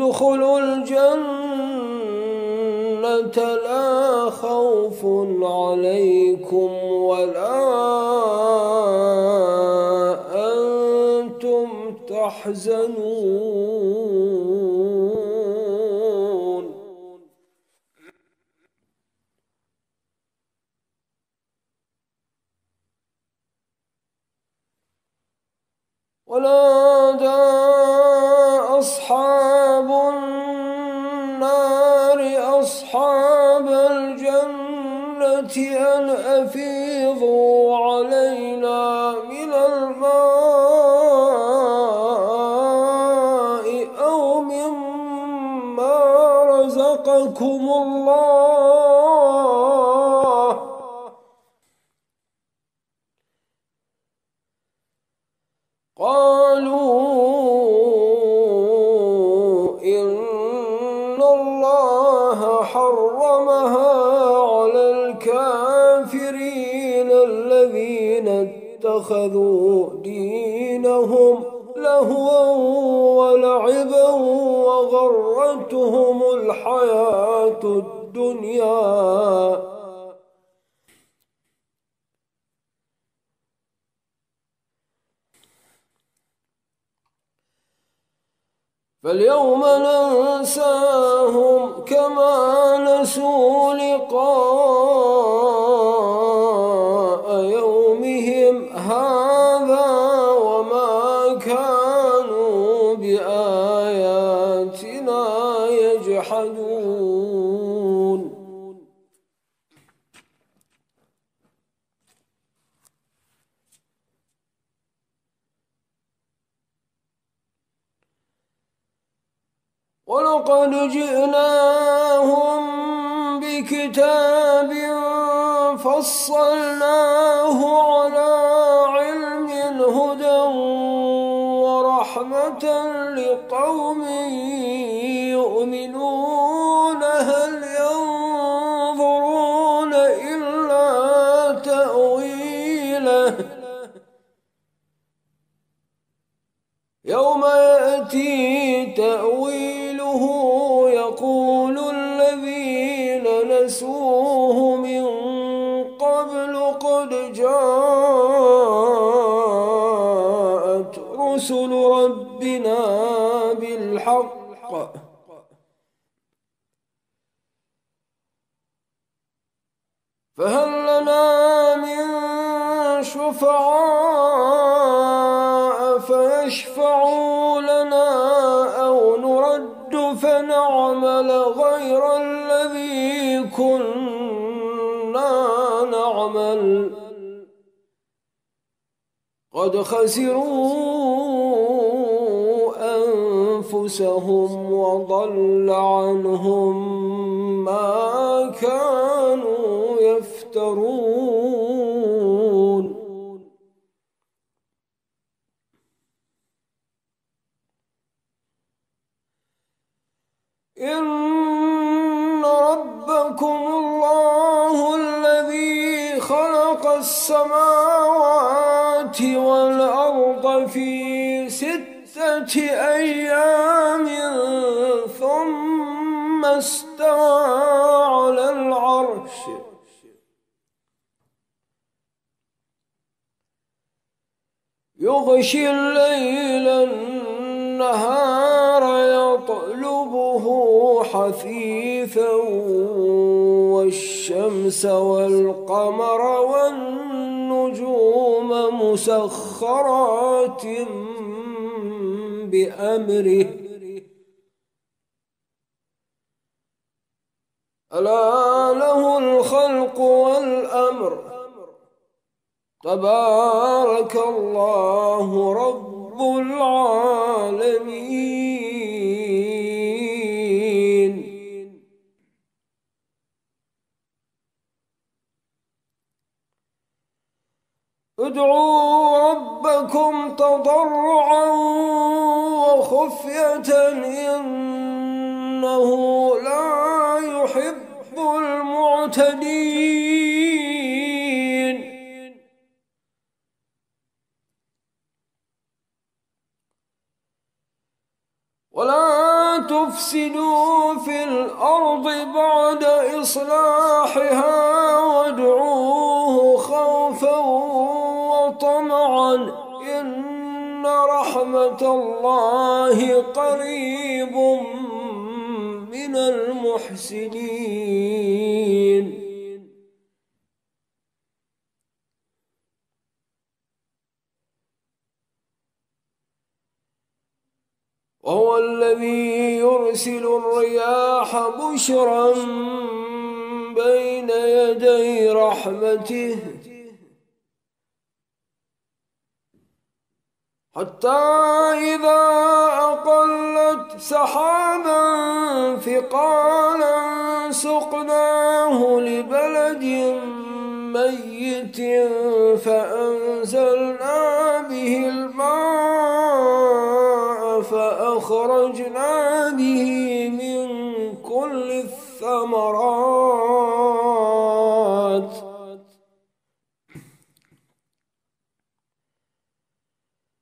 ادخلوا الجنة لا خوف عليكم como رسل ربنا بالحق. فهل لنا من شفعاء فيشفعوا قد خسروا أنفسهم وضل عنهم ما كانوا يفترون. إن ربكم الله الذي خلق السماوات والأرض في ستة أيام ثم استوى على العرش. يغشي الليل النهار يطلبه حثيثا والشمس والقمر والنجوم مسخرات بأمره. ألا له الخلق والأمر. تبارك الله رب العالمين. ادعوا ربكم تضرعا وخفية إنه لا يحب المعتدين. ولا تفسدوا في الأرض بعد إصلاحها الله قريب من المحسنين. وهو الذي يرسل الرياح بشرا بين يدي رحمته. حتى إذا أقلت سحابا ثقالا سقناه لبلد ميت فأنزلنا به الماء فأخرجنا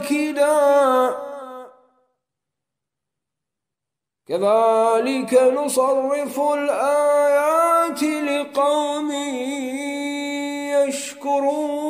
نكدا كذلك نصرف الآيات لقوم يشكرون.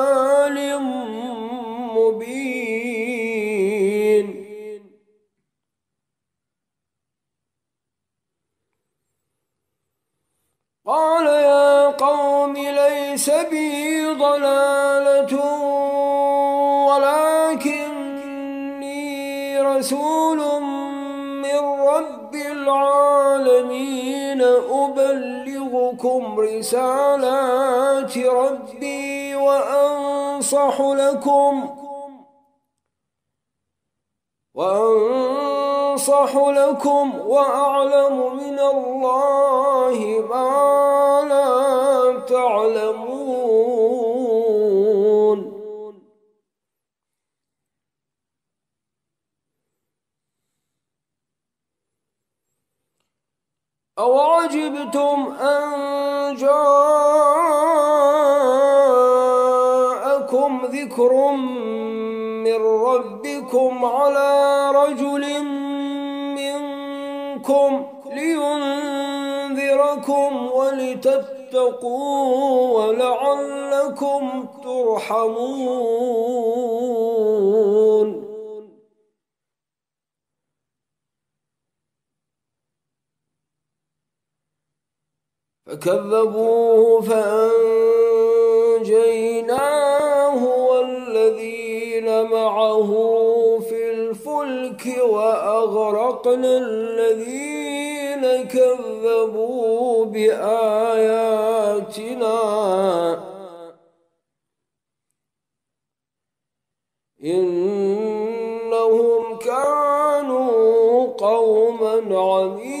رسالات ربي وأنصح لكم. وأنصح لكم وأعلم من الله ما لا تعلمون. أوعجبتم أن جاءكم ذكر من ربكم على رجل منكم لينذركم ولتتقوا ولعلكم ترحمون. فكذبوه فأنجيناه والذين معه في الفلك وأغرقنا الذين كذبوا بآياتنا. إنهم كانوا قوما عمين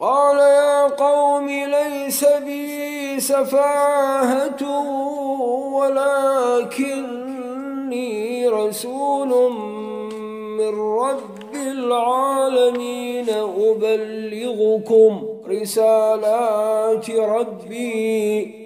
قال يا قوم ليس بي سفاهة ولكني رسول من رب العالمين أبلغكم رسالات ربي.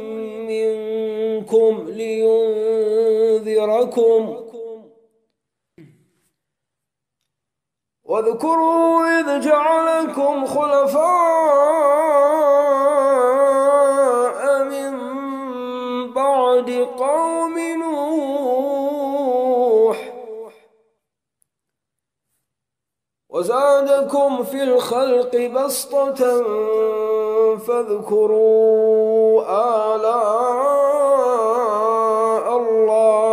منكم لينذركم. واذكروا إذ جعلكم خلفاء من بعد قوم نوح. وزادكم في الخلق بسطة فاذكروا آلاء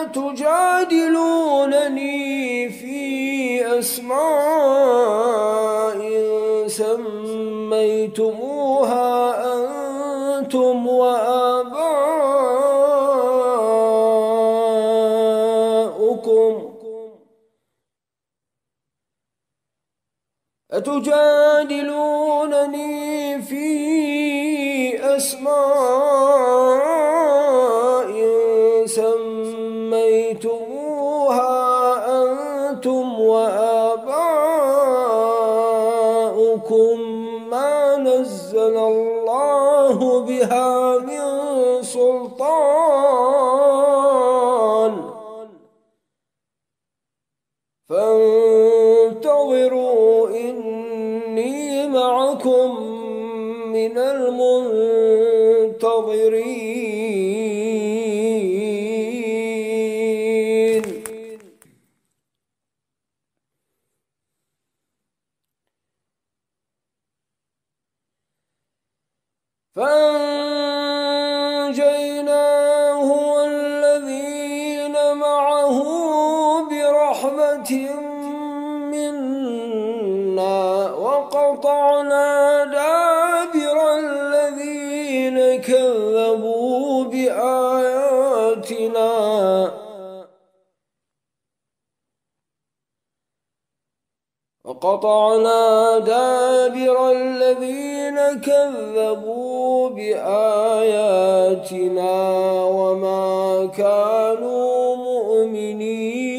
أتجادلونني في أسماء سميتموها أنتم وآباؤكم. أتجادلونني في أسماء مؤمنين.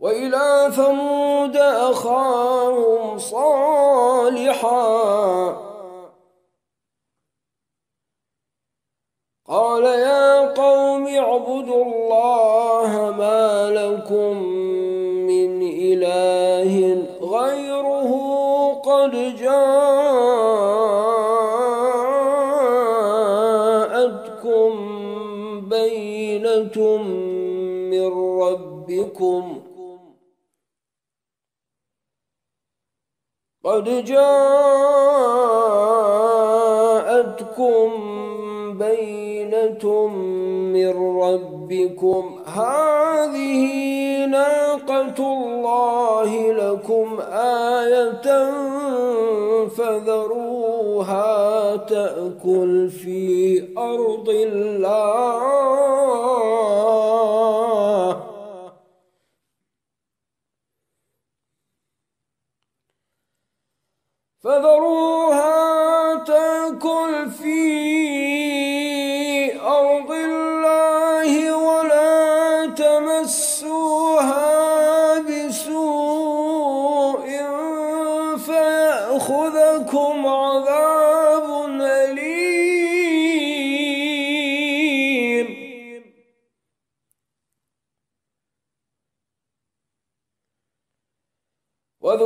وإلى ثمود أخاهم صالحا. قال يا قوم اعبدوا الله ما لكم من إله جاءتكم بينة من ربكم قد جاءتكم بينة من ربكم هذه ناقة الله لكم آية فذروها تأكل في أرض الله. فذروها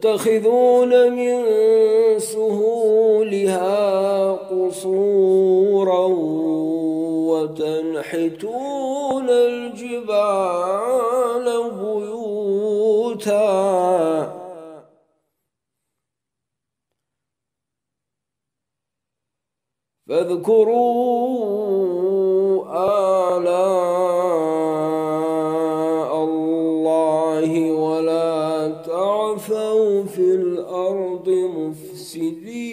تتخذون من سهولها قصورا وتنحتون الجبال بيوتا. فاذكروا آلاء مفسدين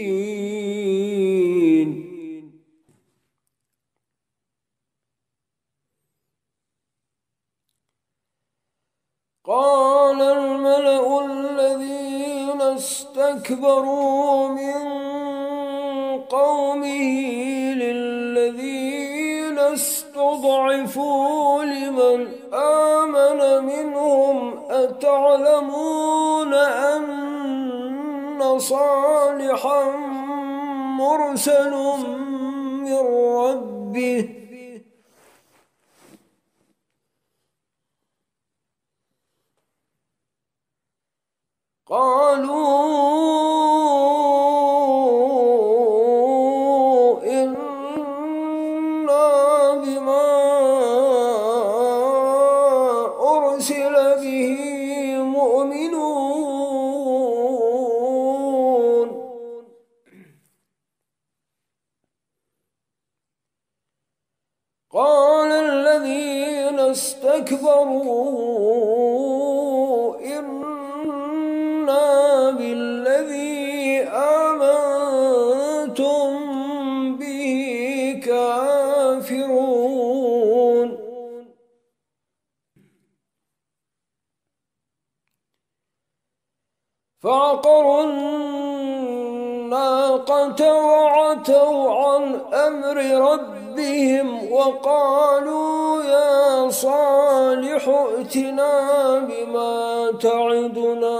قال الملأ الذين استكبروا من مرسل وعتوا عن أمر ربهم وقالوا يا صالح ائتنا بما تعدنا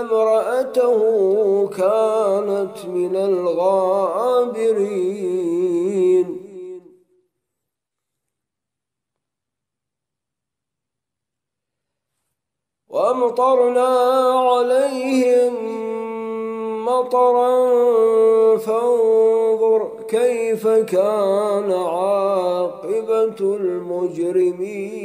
امرأته كانت من الغابرين. وأمطرنا عليهم مطرا فانظر كيف كان عاقبة المجرمين.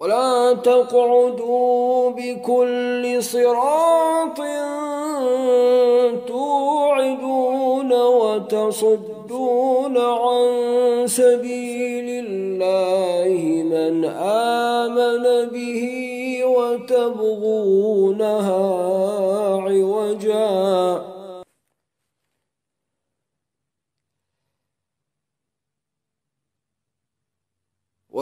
ولا تقعدوا بكل صراط توعدون وتصدون عن سبيل الله من آمن به وتبغونها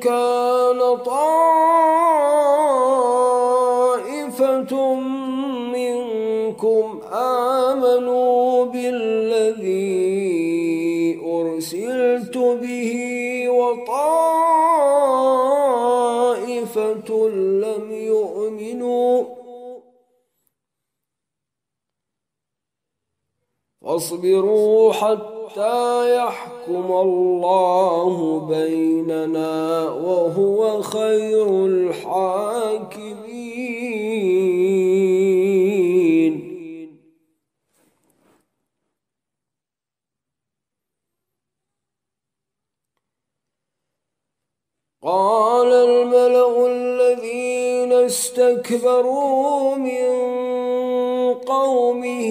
كان طائفة منكم آمنوا بالذي أرسلت به وطائفة لم يؤمنوا فاصبروا حتى يحكم الله بيننا وهو خير الحاكمين. قال الملأ الذين استكبروا من قومه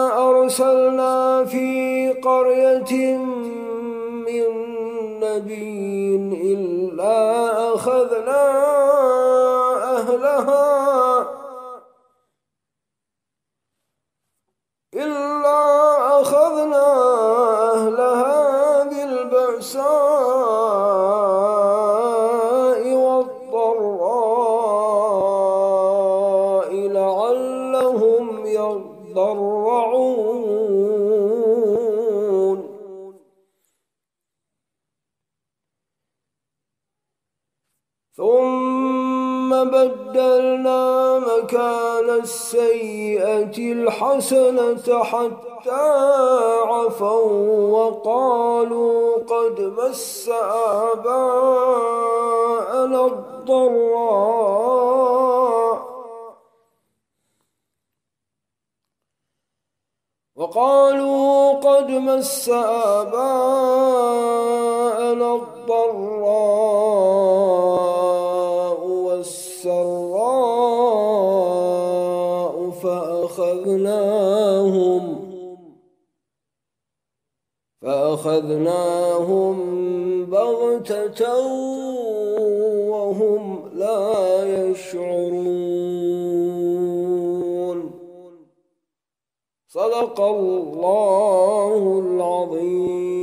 أرسلنا في قرية من نبي إلا أخذنا أهلها إلا السيئة الحسنة حتى عفوا وقالوا قد مس آباءنا الضراء. وقالوا قد مس آباءنا الضراء. فأخذناهم بغتة وهم لا يشعرون. صدق الله العظيم.